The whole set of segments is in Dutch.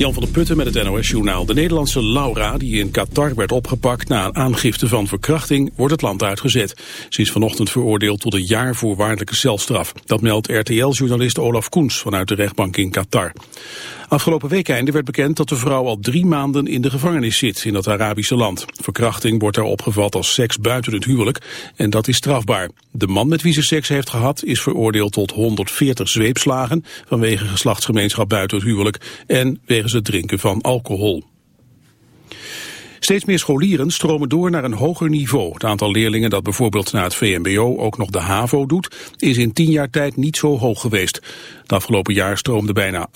Jan van der Putten met het NOS-journaal. De Nederlandse Laura, die in Qatar werd opgepakt na een aangifte van verkrachting, wordt het land uitgezet. Ze is vanochtend veroordeeld tot een jaar voorwaardelijke celstraf. Dat meldt RTL-journalist Olaf Koens vanuit de rechtbank in Qatar. Afgelopen weekende werd bekend dat de vrouw al drie maanden in de gevangenis zit in dat Arabische land. Verkrachting wordt daar opgevat als seks buiten het huwelijk en dat is strafbaar. De man met wie ze seks heeft gehad is veroordeeld tot 140 zweepslagen vanwege geslachtsgemeenschap buiten het huwelijk en wegens het drinken van alcohol. Steeds meer scholieren stromen door naar een hoger niveau. Het aantal leerlingen dat bijvoorbeeld naar het VMBO ook nog de HAVO doet, is in tien jaar tijd niet zo hoog geweest. Het afgelopen jaar stroomde bijna 8%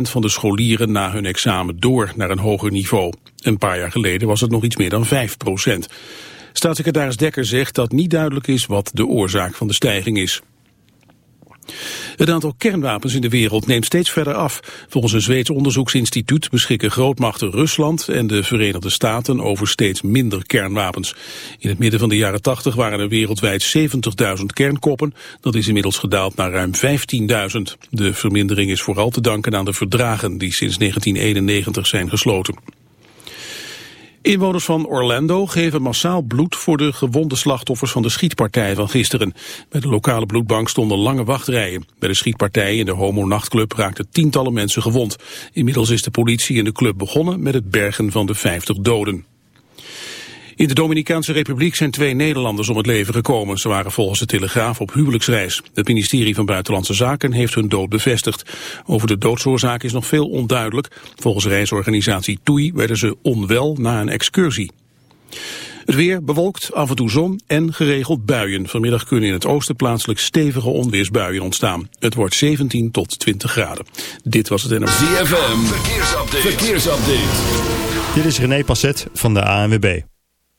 van de scholieren na hun examen door naar een hoger niveau. Een paar jaar geleden was het nog iets meer dan 5%. Staatssecretaris Dekker zegt dat niet duidelijk is wat de oorzaak van de stijging is. Het aantal kernwapens in de wereld neemt steeds verder af. Volgens een Zweeds onderzoeksinstituut beschikken grootmachten Rusland en de Verenigde Staten over steeds minder kernwapens. In het midden van de jaren 80 waren er wereldwijd 70.000 kernkoppen. Dat is inmiddels gedaald naar ruim 15.000. De vermindering is vooral te danken aan de verdragen die sinds 1991 zijn gesloten. Inwoners van Orlando geven massaal bloed voor de gewonde slachtoffers van de schietpartij van gisteren. Bij de lokale bloedbank stonden lange wachtrijen. Bij de schietpartij in de Homo-nachtclub raakten tientallen mensen gewond. Inmiddels is de politie in de club begonnen met het bergen van de 50 doden. In de Dominicaanse Republiek zijn twee Nederlanders om het leven gekomen. Ze waren volgens de Telegraaf op huwelijksreis. Het ministerie van Buitenlandse Zaken heeft hun dood bevestigd. Over de doodsoorzaak is nog veel onduidelijk. Volgens reisorganisatie TUI werden ze onwel na een excursie. Het weer bewolkt, af en toe zon en geregeld buien. Vanmiddag kunnen in het oosten plaatselijk stevige onweersbuien ontstaan. Het wordt 17 tot 20 graden. Dit was het NRC. ZFM, verkeersupdate. verkeersupdate. Dit is René Passet van de ANWB.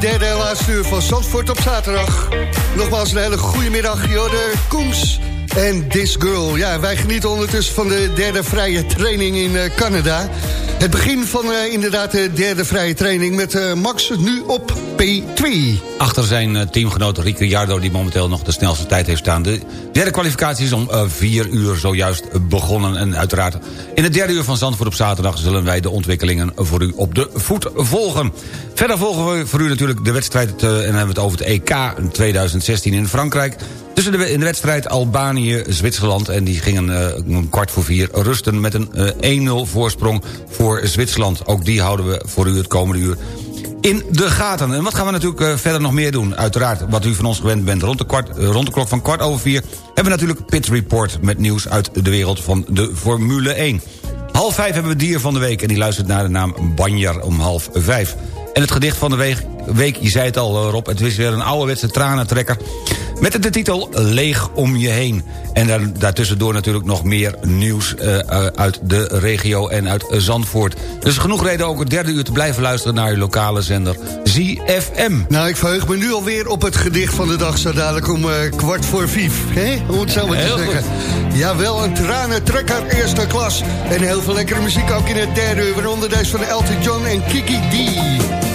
Derde en laatste uur van Zandvoort op zaterdag. Nogmaals een hele goede middag, Jorde Koens en This Girl. Ja, wij genieten ondertussen van de derde vrije training in eh, Canada. Het begin van uh, inderdaad de derde vrije training met uh, Max nu op P2. Achter zijn teamgenoot Ricciardo die momenteel nog de snelste tijd heeft staan. De derde kwalificatie is om vier uur zojuist begonnen. En uiteraard in het derde uur van Zandvoort op zaterdag... zullen wij de ontwikkelingen voor u op de voet volgen. Verder volgen we voor u natuurlijk de wedstrijd... en dan hebben we het over het EK 2016 in Frankrijk... Tussen de, in de wedstrijd Albanië-Zwitserland... en die gingen uh, kwart voor vier rusten met een uh, eh, 1-0 voorsprong voor Zwitserland. Ook die houden we voor u het komende uur in de gaten. En wat gaan we natuurlijk uh, verder nog meer doen? Uiteraard, wat u van ons gewend bent, rond de, kwart, rond de klok van kwart over vier... hebben we natuurlijk Pit Report met nieuws uit de wereld van de Formule 1. Half vijf hebben we dier van de week en die luistert naar de naam Banjar om half vijf. En het gedicht van de week, week je zei het al Rob, het is weer een ouderwetse tranentrekker... Met de titel Leeg om je heen. En daar, daartussendoor natuurlijk nog meer nieuws uh, uit de regio en uit Zandvoort. Dus genoeg reden ook het derde uur te blijven luisteren naar je lokale zender ZFM. Nou, ik verheug me nu alweer op het gedicht van de dag, zo dadelijk om uh, kwart voor vijf. Hè? Hoe het zo maar te zeggen. Goed. Jawel, een tranentrekker eerste klas. En heel veel lekkere muziek ook in het derde uur. Waaronder deze van Elton John en Kiki D.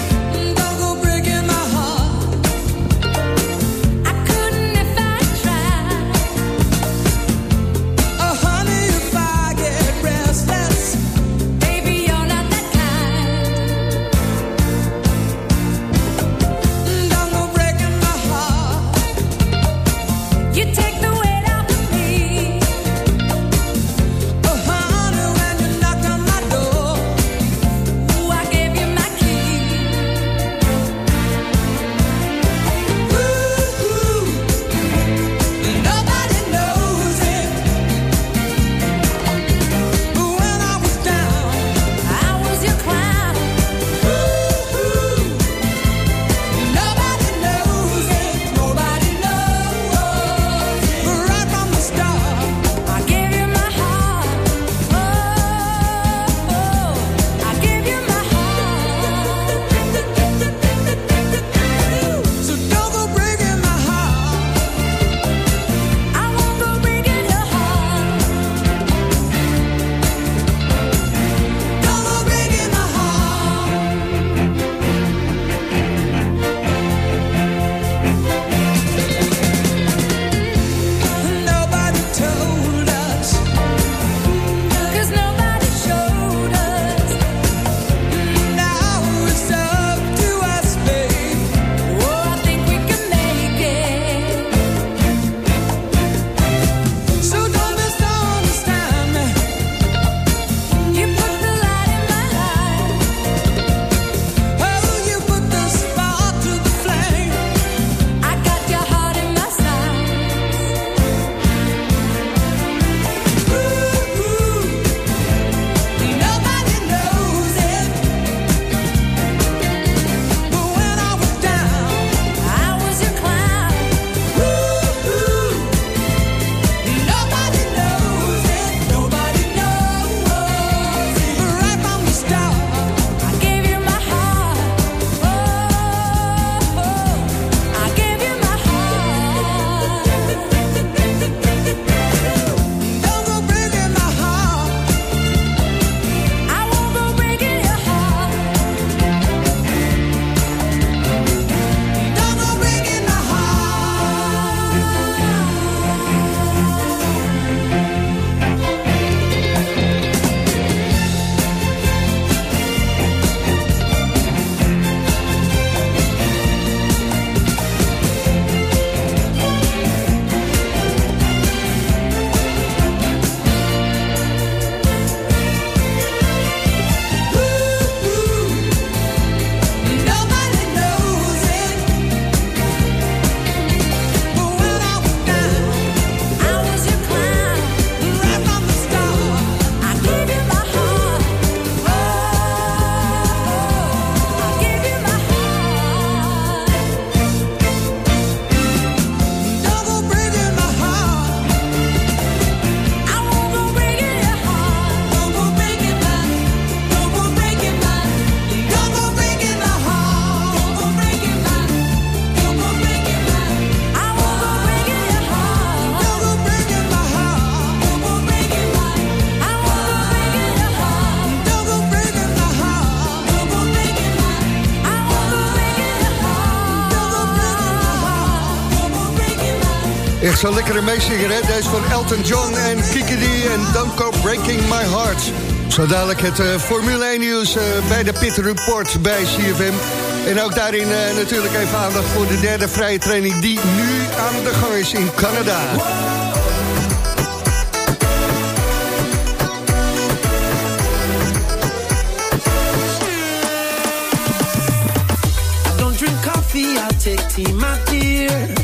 Meezinger, hè? Deze van Elton John en Kiki D en Don't Go Breaking My Heart. Zo dadelijk het uh, Formule 1 nieuws uh, bij de Pit Report bij CFM. En ook daarin uh, natuurlijk even aandacht voor de derde vrije training... die nu aan de gang is in Canada. Take my dear.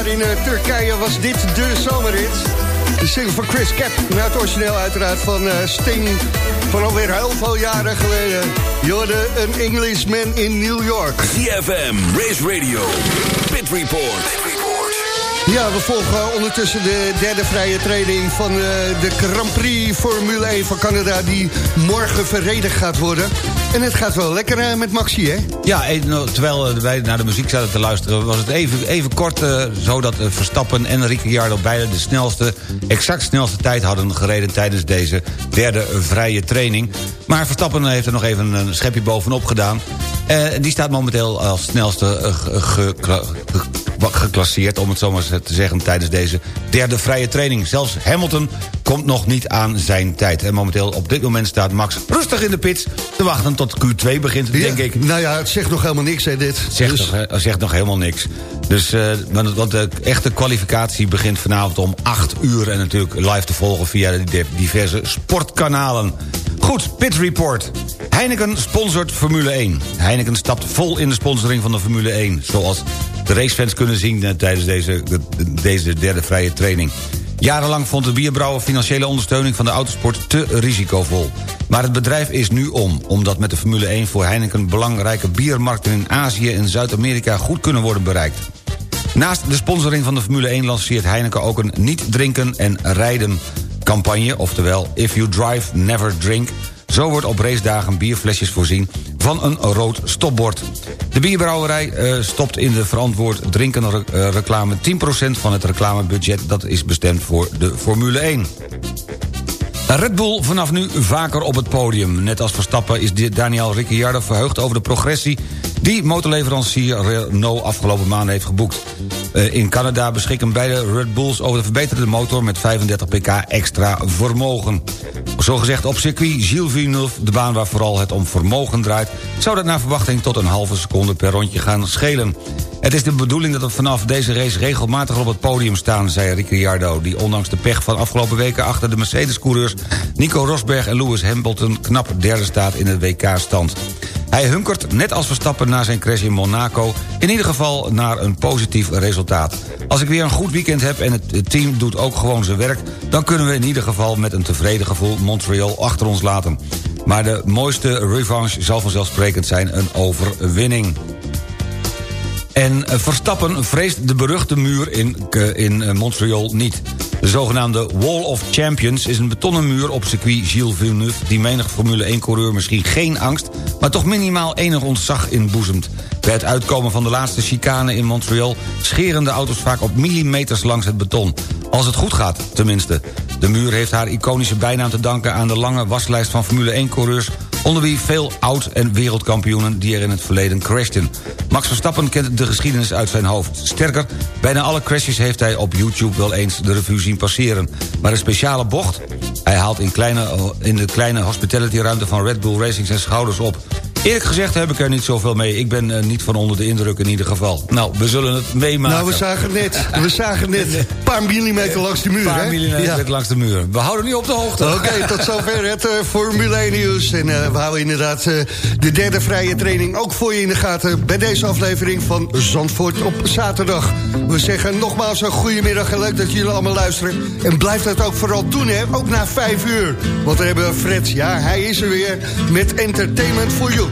In eh, Turkije was dit de zomerrit. De single van Chris Cap. Nou, het origineel uiteraard van eh, Sting. Van alweer heel veel jaren geleden. Jorde, een Englishman in New York. CFM, Race Radio, Pit Report. Ja, we volgen ondertussen de derde vrije training van eh, de Grand Prix Formule 1 van Canada... die morgen verreden gaat worden. En het gaat wel lekker eh, met Maxi, hè? Ja, nou, terwijl eh, wij naar de muziek zaten te luisteren... was het even, even kort eh, zo dat eh, Verstappen en Ricciardo... beide de snelste, exact snelste tijd hadden gereden... tijdens deze derde vrije training. Maar Verstappen heeft er nog even een schepje bovenop gedaan. Eh, die staat momenteel als snelste eh, ge- geclasseerd... om het zo maar te zeggen, tijdens deze derde vrije training. Zelfs Hamilton komt nog niet aan zijn tijd. En momenteel op dit moment staat Max rustig in de pits... te wachten tot Q2 begint, denk ik. Nou ja, het zegt nog helemaal niks, hè, dit. Zegt, Dus- nog, zegt nog helemaal niks. Dus, eh, want, de echte kwalificatie begint vanavond om 8 uur... en natuurlijk live te volgen via de di- diverse sportkanalen. Goed, Pit Report. Heineken sponsort Formule 1. Heineken stapt vol in de sponsoring van de Formule 1... zoals de racefans kunnen zien eh, tijdens deze, de- de- deze derde vrije training. Jarenlang vond de bierbrouwer financiële ondersteuning van de autosport te risicovol. Maar het bedrijf is nu om, omdat met de Formule 1 voor Heineken belangrijke biermarkten in Azië en Zuid-Amerika goed kunnen worden bereikt. Naast de sponsoring van de Formule 1 lanceert Heineken ook een niet drinken en rijden campagne, oftewel If You Drive, Never Drink... Zo wordt op racedagen bierflesjes voorzien van een rood stopbord. De bierbrouwerij uh, stopt in de verantwoord drinken re uh, reclame 10% van het reclamebudget... dat is bestemd voor de Formule 1. Red Bull vanaf nu vaker op het podium. Net als Verstappen is Daniel Ricciardo verheugd over de progressie... die motorleverancier Renault afgelopen maanden heeft geboekt. Uh, in Canada beschikken beide Red Bulls over de verbeterde motor... met 35 pk extra vermogen. Zogezegd op circuit Gilles Villeneuve, de baan waar vooral het om vermogen draait... zou dat naar verwachting tot een halve seconde per rondje gaan schelen. Het is de bedoeling dat we vanaf deze race regelmatig op het podium staan... zei Ricciardo, die ondanks de pech van afgelopen weken... achter de Mercedes-coureurs Nico Rosberg en Lewis Hamilton... knap derde staat in de WK-stand. Hij hunkert, net als Verstappen na zijn crash in Monaco... in ieder geval naar een positief resultaat. Als ik weer een goed weekend heb en het team doet ook gewoon zijn werk... dan kunnen we in ieder geval met een tevreden gevoel Montreal achter ons laten. Maar de mooiste revanche zal vanzelfsprekend zijn een overwinning. En eh, Verstappen vreest de beruchte muur in, in eh, Montreal niet. De zogenaamde Wall of Champions is een betonnen muur op circuit Gilles Villeneuve... die menig Formule 1-coureur misschien geen angst... maar toch minimaal enig ontzag inboezemt. Bij het uitkomen van de laatste chicane in Montreal... scheren de auto's vaak op millimeters langs het beton. Als het goed gaat, tenminste. De muur heeft haar iconische bijnaam te danken aan de lange waslijst van Formule 1-coureurs onder wie veel oud- en wereldkampioenen die er in het verleden crashten. Max Verstappen kent de geschiedenis uit zijn hoofd. Sterker, bijna alle crashes heeft hij op YouTube wel eens de revue zien passeren. Maar een speciale bocht? Hij haalt in, kleine, in de kleine hospitality-ruimte van Red Bull Racing zijn schouders op. Eerlijk gezegd heb ik er niet zoveel mee. Ik ben uh, niet van onder de indruk in ieder geval. Nou, we zullen het meemaken. Nou, we zagen net, we zagen net een paar millimeter langs de muur. Een paar millimeter ja. langs de muur. We houden nu op de hoogte. Oké, okay, tot zover het uh, Formule 1 nieuws. En uh, we houden inderdaad de derde vrije training ook voor je in de gaten... bij deze aflevering van Zandvoort op zaterdag. We zeggen nogmaals een goedemiddag en leuk dat jullie allemaal luisteren. En blijf dat ook vooral doen, hè. Ook na vijf uur. Want we hebben Fred, ja, hij is er weer met Entertainment for You.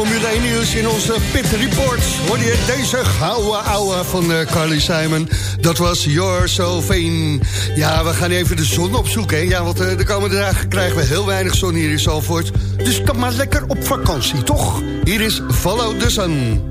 Formule 1 nieuws in onze Pit Report... hoor je deze gouden ouwe van uh, Carly Simon. Dat was Your So. Ja, we gaan even de zon opzoeken. Ja, want uh, de komende dagen krijgen we heel weinig zon hier in Zalvoort. Dus kom maar lekker op vakantie, toch? Hier is Follow the Sun.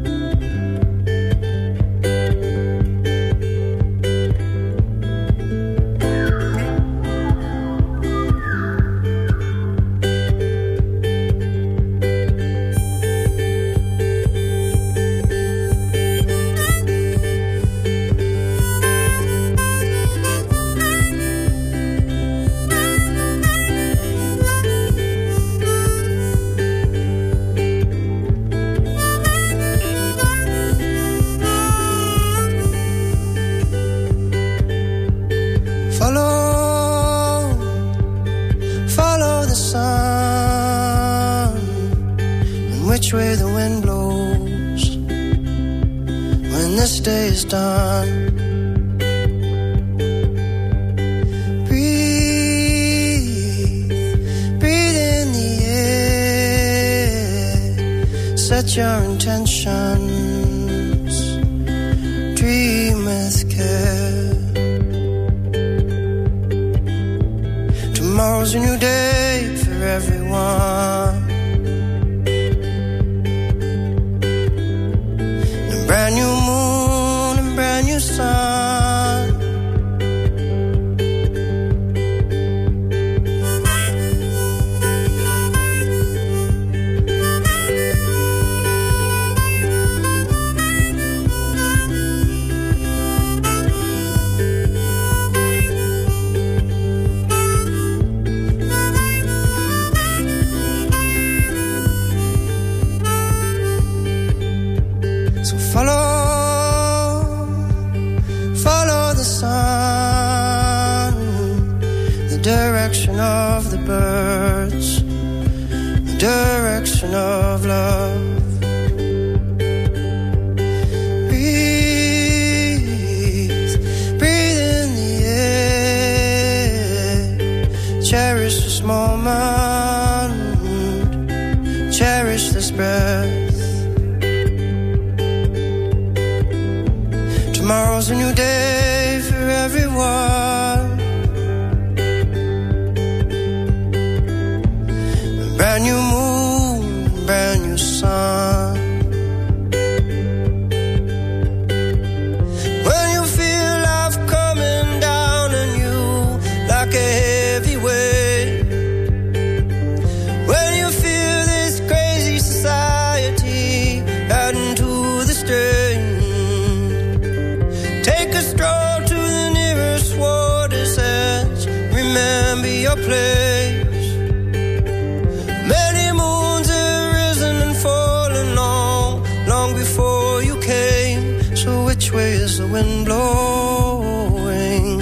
Wind blowing?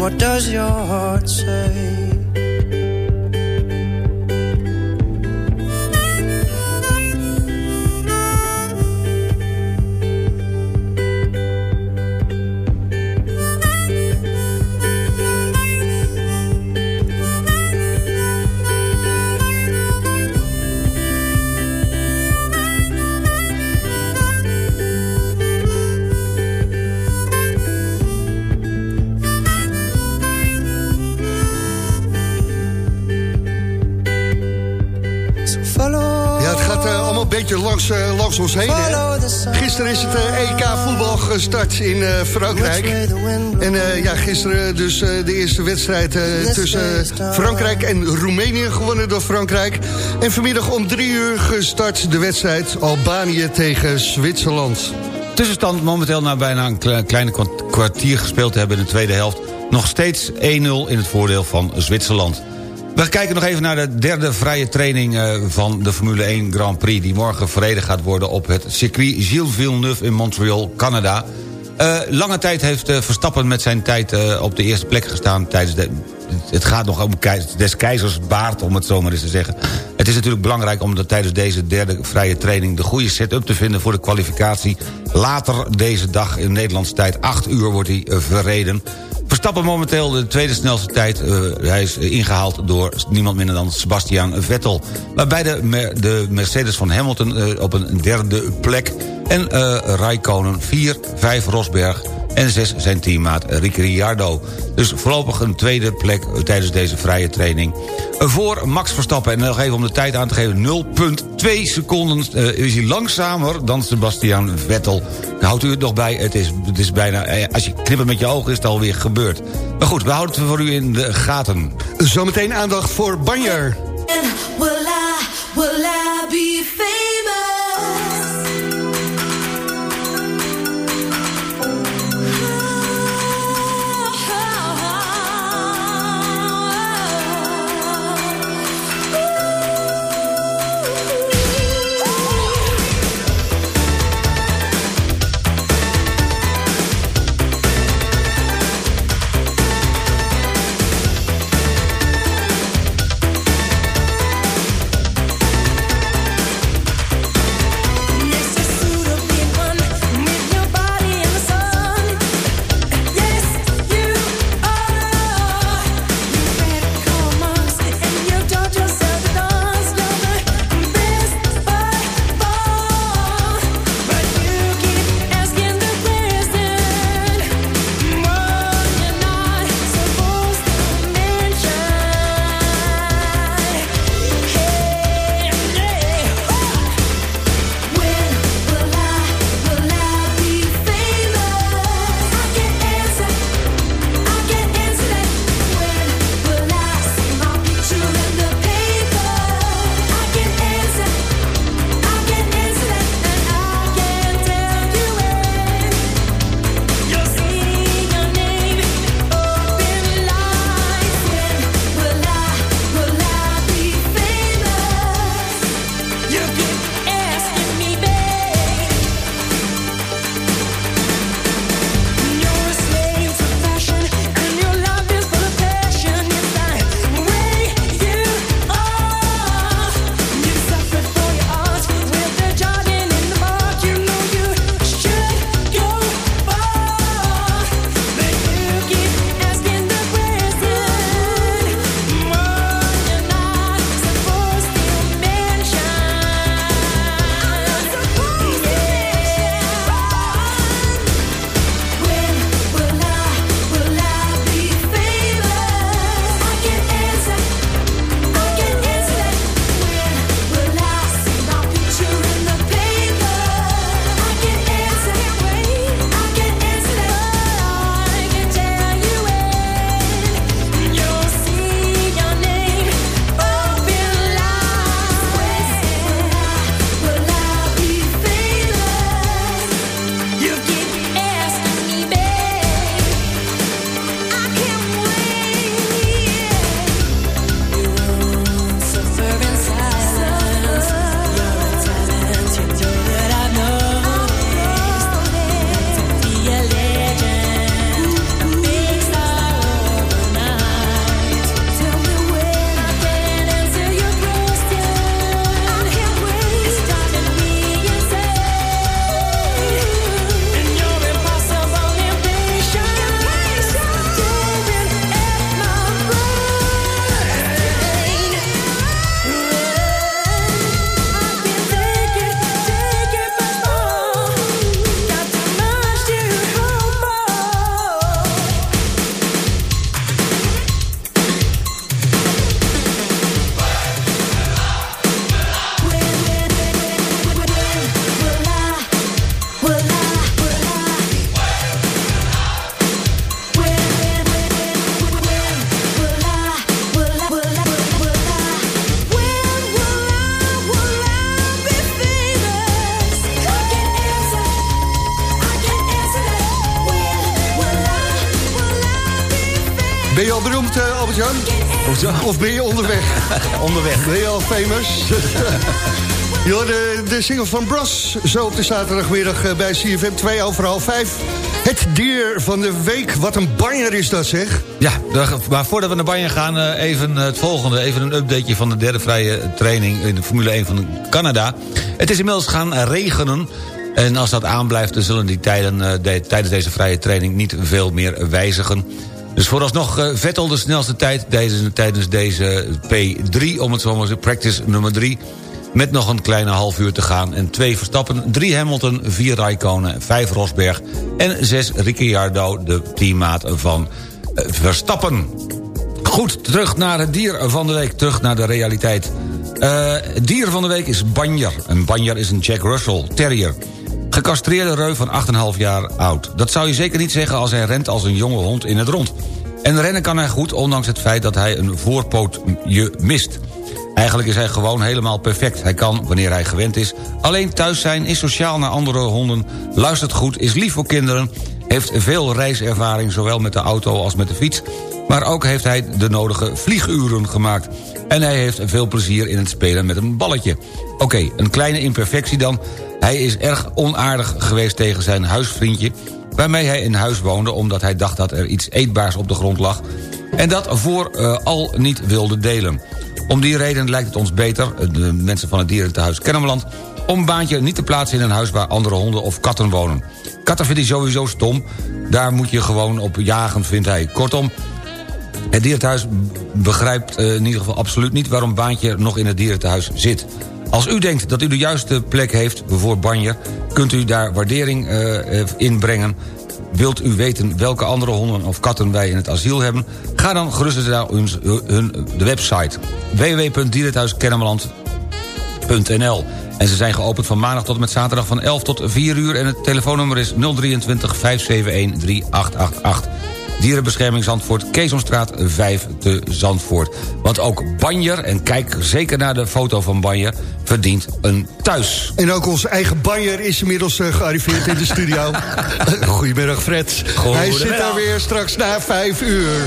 What does your heart say? Beetje langs, eh, langs ons heen, hè? Gisteren is het eh, EK voetbal gestart in eh, Frankrijk. En ja, gisteren dus de eerste wedstrijd tussen Frankrijk en Roemenië gewonnen door Frankrijk. En vanmiddag om drie uur gestart de wedstrijd Albanië tegen Zwitserland. Tussenstand momenteel na bijna een kle- kleine kwart- kwartier gespeeld te hebben in de tweede helft. Nog steeds 1-0 in het voordeel van Zwitserland. We kijken nog even naar de derde vrije training eh, van de Formule 1 Grand Prix... die morgen verreden gaat worden op het circuit Gilles Villeneuve in Montreal, Canada. Eh, lange tijd heeft eh, Verstappen met zijn tijd op de eerste plek gestaan... tijdens de, het gaat nog om des keizers baard, om het zo maar eens te zeggen. Het is natuurlijk belangrijk om tijdens deze derde vrije training... de goede setup te vinden voor de kwalificatie. Later deze dag in Nederlandse tijd, 8 uur, wordt hij verreden. Verstappen momenteel de tweede snelste tijd. eh, hij is ingehaald door niemand minder dan Sebastian Vettel. Waarbij de, de Mercedes van Hamilton eh, op een derde plek... en Raikkonen 4, 5 Rosberg en 6 zijn teammaat Ricciardo. Dus voorlopig een tweede plek tijdens deze vrije training. Voor Max Verstappen, en nog even om de tijd aan te geven... 0,2 seconden eh, is hij langzamer dan Sebastian Vettel. Houdt u het nog bij, het is, het is bijna... eh, Als je knippert met je ogen is het alweer gebeurd. Maar goed, we houden het voor u in de gaten. Zometeen aandacht voor Banjer. Will I, will I be famous? Of ben je onderweg? Onderweg. Ben je al famous? Jo, de, de single van Bros, zo op de zaterdagmiddag eh, bij CFM 2 over half 5. Het dier van de week, wat een banjer is dat zeg. Ja, maar voordat we naar Bayern gaan, eh, even het volgende. Even een updateje van de derde vrije training in de Formule 1 van Canada. Het is inmiddels gaan regenen. En als dat aanblijft, dan zullen die tijden eh, de- tijdens deze vrije training niet veel meer wijzigen. Dus vooralsnog uh, Vettel de snelste tijd deze, tijdens deze P3, om het zo maar te practice nummer 3... met nog een kleine half uur te gaan. En twee Verstappen, drie Hamilton, vier Raikkonen, vijf Rosberg... en zes Ricciardo, de teammaat van uh, Verstappen. Goed, terug naar het dier van de week, terug naar de realiteit. Uh, het dier van de week is Banjer. Een Banjer is een Jack Russell Terrier. Gecastreerde reu van 8,5 jaar oud. Dat zou je zeker niet zeggen als hij rent als een jonge hond in het rond. En rennen kan hij goed, ondanks het feit dat hij een voorpootje mist. Eigenlijk is hij gewoon helemaal perfect. Hij kan, wanneer hij gewend is, alleen thuis zijn... is sociaal naar andere honden, luistert goed, is lief voor kinderen... heeft veel reiservaring, zowel met de auto als met de fiets... maar ook heeft hij de nodige vlieguren gemaakt. En hij heeft veel plezier in het spelen met een balletje. Oké, een kleine imperfectie dan. Hij is erg onaardig geweest tegen zijn huisvriendje... waarmee hij in huis woonde omdat hij dacht dat er iets eetbaars op de grond lag... en dat voor uh, al niet wilde delen. Om die reden lijkt het ons beter, de mensen van het dierentehuis Kennemerland... om baantje niet te plaatsen in een huis waar andere honden of katten wonen. Katten vindt hij sowieso stom, daar moet je gewoon op jagen, vindt hij. Kortom, het dierentehuis begrijpt uh, in ieder geval absoluut niet... waarom Baantje nog in het dierentehuis zit. Als u denkt dat u de juiste plek heeft voor Banjer... kunt u daar waardering uh, inbrengen. Wilt u weten welke andere honden of katten wij in het asiel hebben... ga dan gerust naar hun, hun, de website www.dierenthuiskennemerland.nl en ze zijn geopend van maandag tot en met zaterdag van 11 tot 4 uur... en het telefoonnummer is 023 571 3888. Dierenbescherming Zandvoort, Keesomstraat 5 te Zandvoort. Want ook Banjer, en kijk zeker naar de foto van Banjer... verdient een thuis. En ook onze eigen Banjer is inmiddels uh, gearriveerd in de studio. Goedemiddag Fred. Goedemiddag. Hij zit daar weer straks na 5 uur.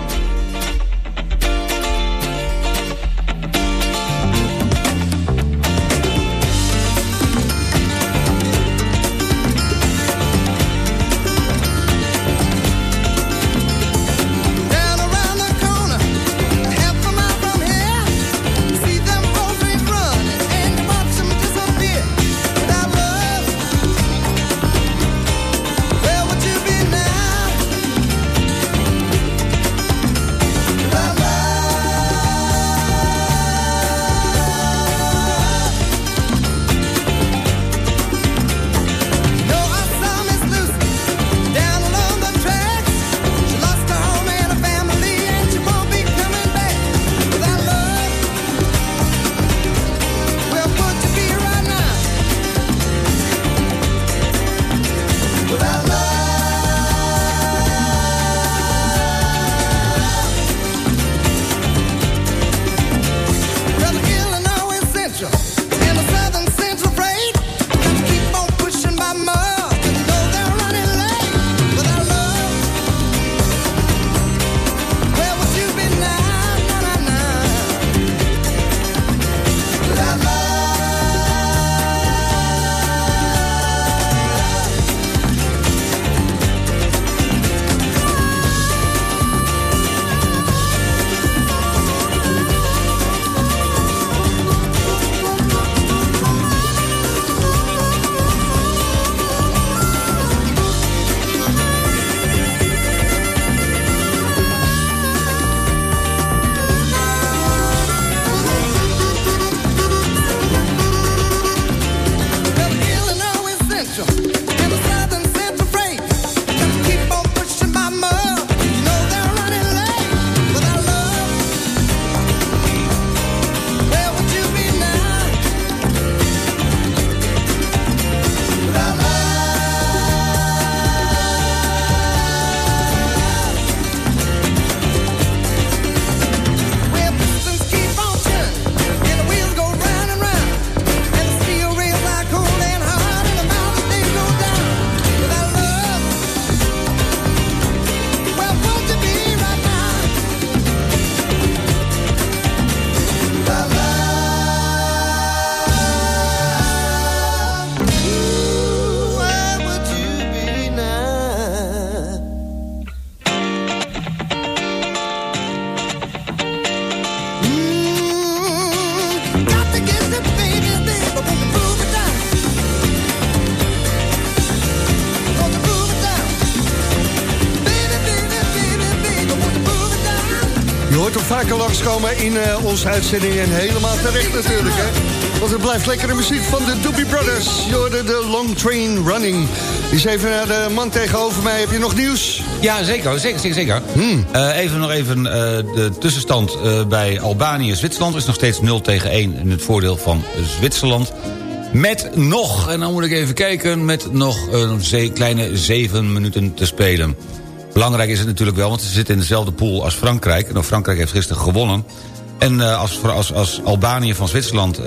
Langskomen in eh, onze uitzending. En helemaal terecht natuurlijk, hè. Want het blijft lekkere muziek van de Doobie Brothers. Je de Long Train Running. Eens even naar de man tegenover mij. Heb je nog nieuws? Ja, zeker. zeker, zeker, zeker. Hmm. Eh, even nog even eh, de tussenstand bij Albanië-Zwitserland... is nog steeds 0 tegen 1 in het voordeel van Zwitserland. Met nog, en dan moet ik even kijken... met nog een ze- kleine 7 minuten te spelen. Belangrijk is het natuurlijk wel, want ze zitten in dezelfde pool als Frankrijk. Frankrijk heeft gisteren gewonnen. En eh, als, als, als Albanië van Zwitserland...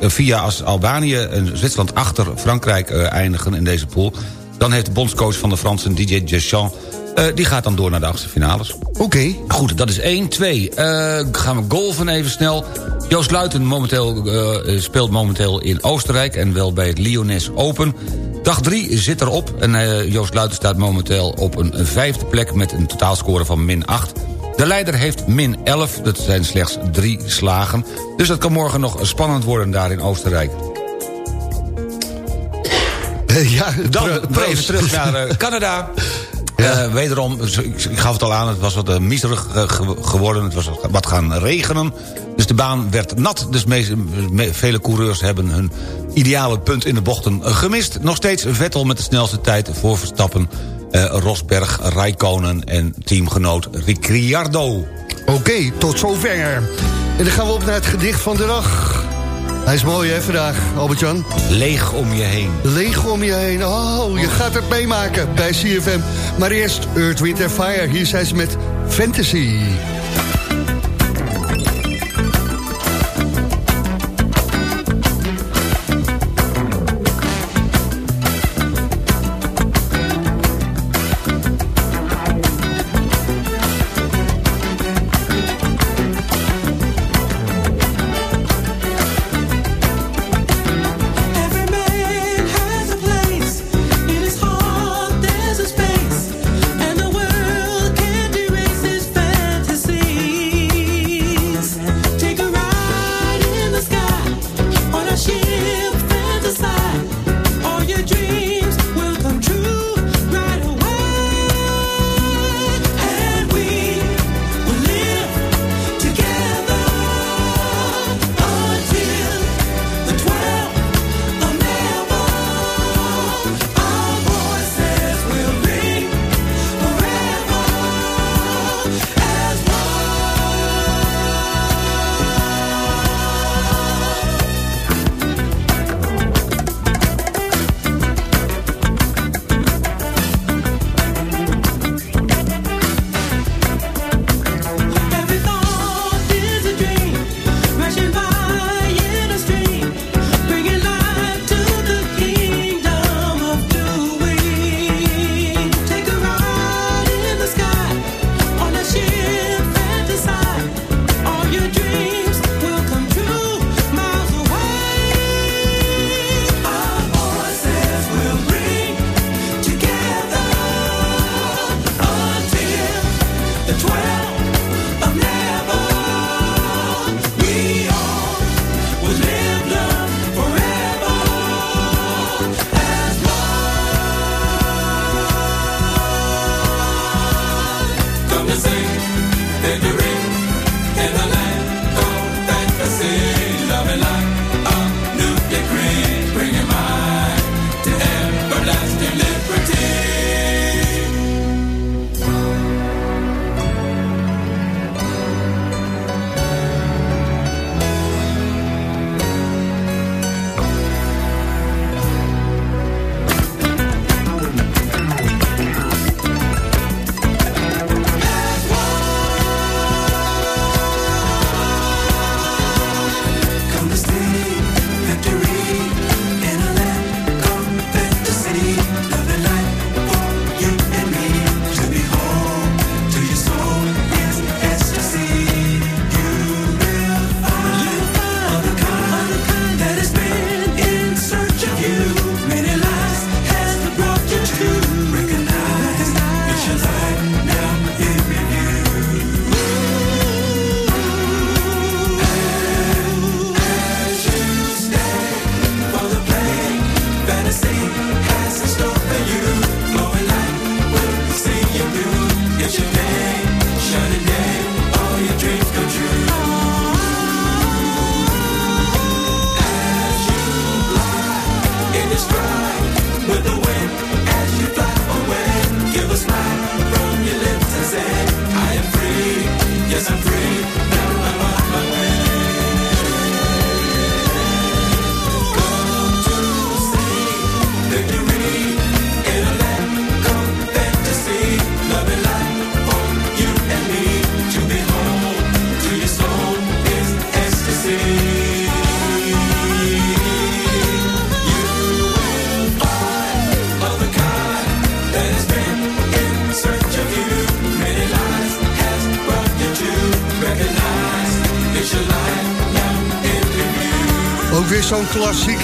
eh, via als Albanië en Zwitserland achter Frankrijk eh, eindigen in deze pool... dan heeft de bondscoach van de Fransen, DJ Deschamps... die gaat dan door naar de achtste finales. Oké. Goed, dat is 1. 2. Eh, gaan we golven even snel. Joost Luiten momenteel, speelt momenteel in Oostenrijk... en wel bij het Lyonnais Open. Dag 3 zit erop en eh, Joost Luiten staat momenteel op een vijfde plek... met een totaalscore van min 8. De leider heeft min 11, dat zijn slechts drie slagen. Dus dat kan morgen nog spannend worden daar in Oostenrijk. ja, Dan even terug naar eh, Eh, wederom, ik, ik gaf het al aan, het was wat uh, miserig eh, ge- geworden. Het was wat gaan regenen. Dus de baan werd nat. Dus me- vele coureurs hebben hun ideale punt in de bochten gemist. Nog steeds Vettel met de snelste tijd voor Verstappen. Rosberg, Raikkonen en teamgenoot Ricciardo. Oké, tot zover. En dan gaan we op naar het gedicht van de dag. Hij is mooi, hè, vandaag, Albert-Jan? Leeg om je heen. Leeg om je heen. Oh, je gaat het meemaken bij CFM. Maar eerst Earth, Wind Fire. Hier zijn ze met Fantasy.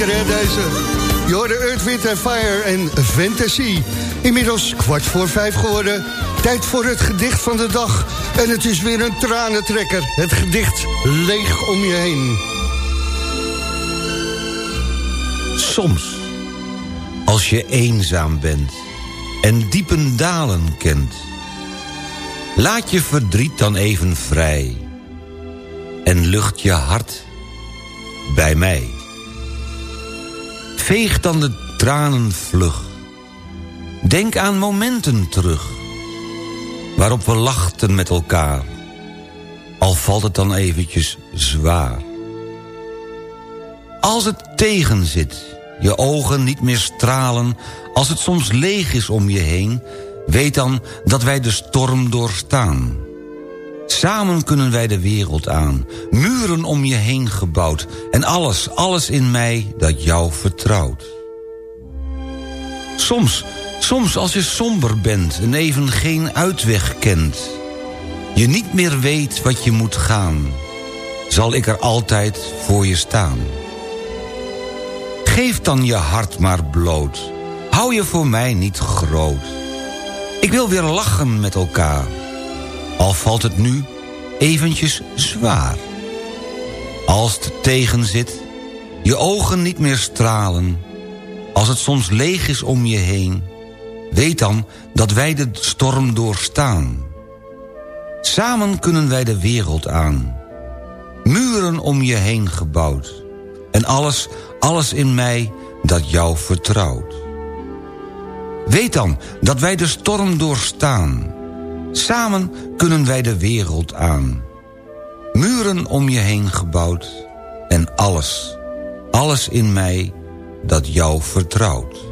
Klassieker, hè, deze. Earth, Wind Fire en Fantasy. Inmiddels kwart voor vijf geworden. Tijd voor het gedicht van de dag. En het is weer een tranentrekker. Het gedicht Leeg om je heen. Soms, als je eenzaam bent en diepen dalen kent... laat je verdriet dan even vrij... en lucht je hart bij mij. Veeg dan de tranen vlug. Denk aan momenten terug... waarop we lachten met elkaar... al valt het dan eventjes zwaar. Als het tegen zit, je ogen niet meer stralen... als het soms leeg is om je heen... weet dan dat wij de storm doorstaan. Samen kunnen wij de wereld aan, muren om je heen gebouwd... en alles, alles in mij dat jou vertrouwt. Soms, soms als je somber bent en even geen uitweg kent... je niet meer weet wat je moet gaan... zal ik er altijd voor je staan. Geef dan je hart maar bloot. Hou je voor mij niet groot. Ik wil weer lachen met elkaar. Al valt het nu eventjes zwaar. Als het tegen zit, je ogen niet meer stralen... als het soms leeg is om je heen... weet dan dat wij de storm doorstaan. Samen kunnen wij de wereld aan. Muren om je heen gebouwd. En alles, alles in mij dat jou vertrouwt. Weet dan dat wij de storm doorstaan. Samen kunnen wij de wereld aan. Muren om je heen gebouwd. En alles, alles in mij dat jou vertrouwt.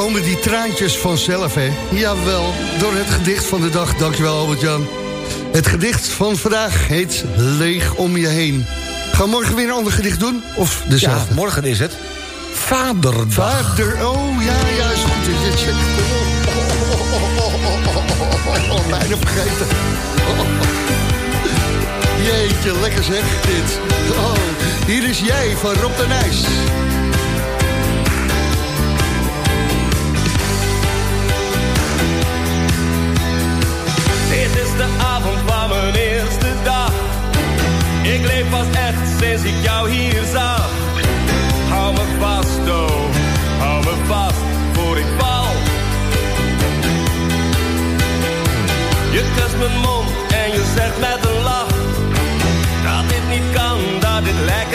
Komen die traantjes vanzelf, hè? Jawel, door het gedicht van de dag. Dankjewel, Albert-Jan. Het gedicht van vandaag heet Leeg om je heen. Gaan we morgen weer een ander gedicht doen? Of Ja, dezelfde? morgen is het Vaderdag. Vader, oh ja, ja, is goed. Je zegt- Oh, bijna vergeten. Jeetje, lekker zeg, dit. Oh, hier is jij van Rob de Nijs. Ik jou hier zag. Hou me vast, oh, hou me vast voor ik val. Je kust mijn mond en je zegt met een lach. Dat dit niet kan, dat dit lekker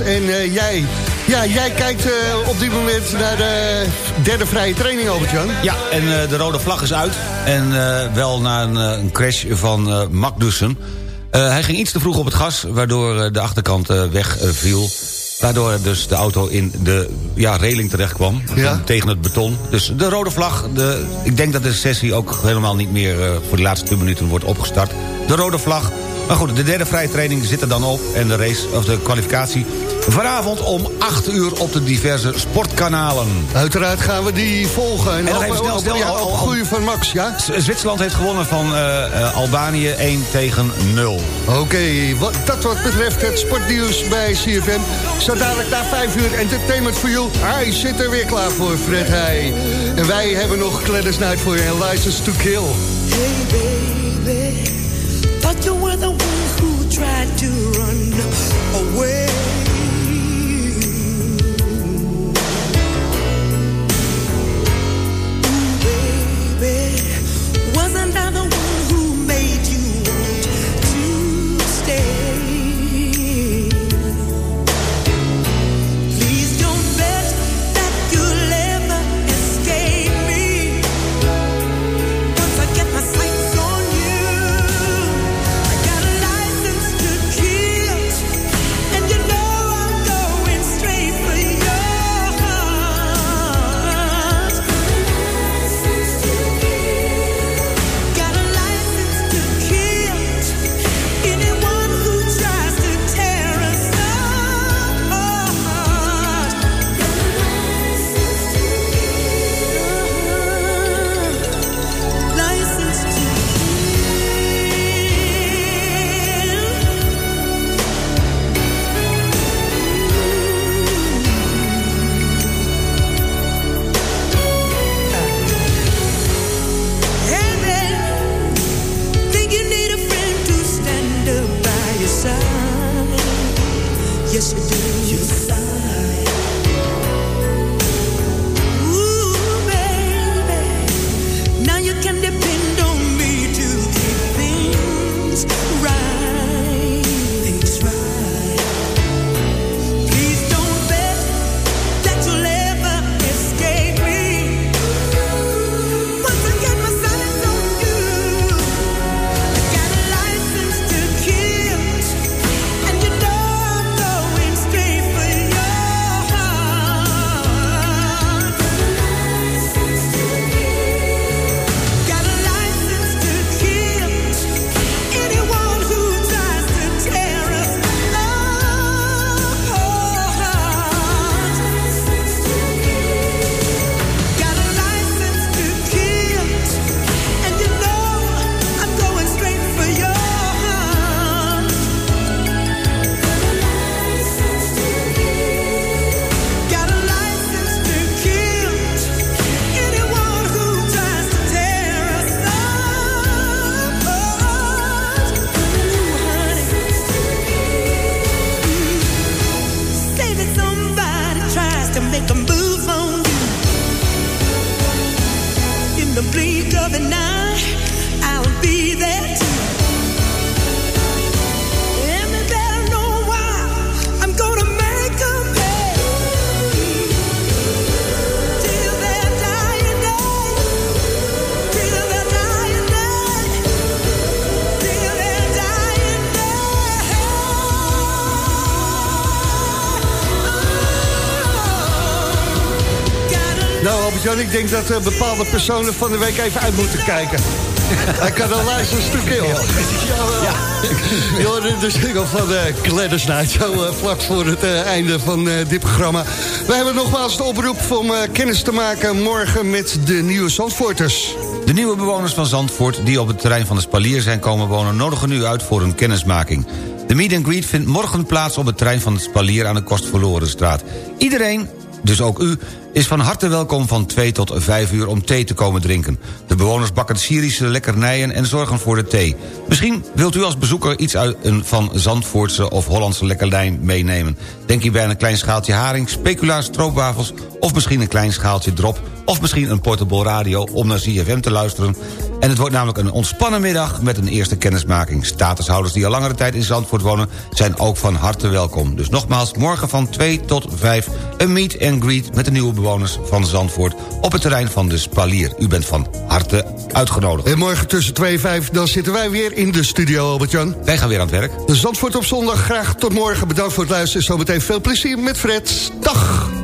En eh, jij. Ja, jij kijkt eh, op dit moment naar de derde vrije training, Albert-Jan. Ja, en eh, de rode vlag is uit. En wel na een, een crash van Magnussen. Hij ging iets te vroeg op het gas, waardoor de achterkant wegviel. Waardoor dus de auto in de ja, reling terecht kwam. Ja. Tegen het beton. Dus de rode vlag. De, ik denk dat de sessie ook helemaal niet meer voor de laatste 10 minuten wordt opgestart. De rode vlag. Maar goed, de derde vrije training zit er dan op. En de race, of de kwalificatie vanavond om 8 uur op de diverse sportkanalen. Uiteraard gaan we die volgen. En, nog op, even snel, snel, ja, al- goede van Max, ja? Zwitserland heeft gewonnen van eh, eh, Albanië 1 tegen 0. Oké, wat, dat wat betreft het sportnieuws bij CFM. Zo dadelijk na 5 uur Entertainment for You. Hij zit er weer klaar voor, Fred Heij. En wij hebben nog Gladys Night voor je en License to Kill. Hey baby, thought you were the one who tried to run away. Albert-Jan, ik denk dat eh, bepaalde personen van de week even uit moeten kijken. Hij kan een license to kill. Ja. Je hoorde de single van uh, Gladys Knight, zo eh, vlak voor het einde van dit programma. We hebben nogmaals de oproep om kennis te maken morgen met de nieuwe Zandvoorters. De nieuwe bewoners van Zandvoort die op het terrein van de Spalier zijn komen wonen... nodigen u uit voor een kennismaking. De meet and greet vindt morgen plaats op het terrein van het Spalier aan de Kostverlorenstraat. Iedereen, dus ook u, is van harte welkom van 2 tot 5 uur om thee te komen drinken. De bewoners bakken Syrische lekkernijen en zorgen voor de thee. Misschien wilt u als bezoeker iets uit een van Zandvoortse of Hollandse lekkernij meenemen. Denk hierbij aan een klein schaaltje haring, speculaar stroopwafels... of misschien een klein schaaltje drop... of misschien een portable radio om naar ZFM te luisteren... En het wordt namelijk een ontspannen middag met een eerste kennismaking. Statushouders die al langere tijd in Zandvoort wonen... zijn ook van harte welkom. Dus nogmaals, morgen van 2 tot 5 een meet and greet... met de nieuwe bewoners van Zandvoort op het terrein van de Spalier. U bent van harte uitgenodigd. En morgen tussen 2 en 5, dan zitten wij weer in de studio, Albert-Jan. Wij gaan weer aan het werk. De Zandvoort op zondag, graag tot morgen. Bedankt voor het luisteren. Zometeen veel plezier met Fred. Dag!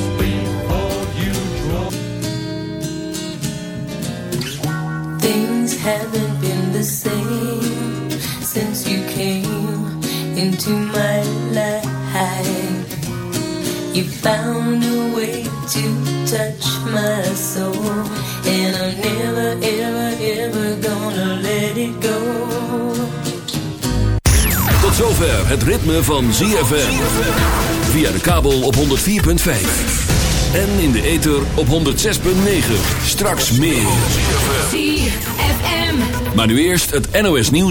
into my life. You found a way to touch my soul, and I'm never, ever, ever gonna let it go. Tot zover het ritme van ZFM. Via de kabel op 104.5. En in de ether op 106.9. Straks meer. ZFM. Maar nu eerst het NOS nieuws.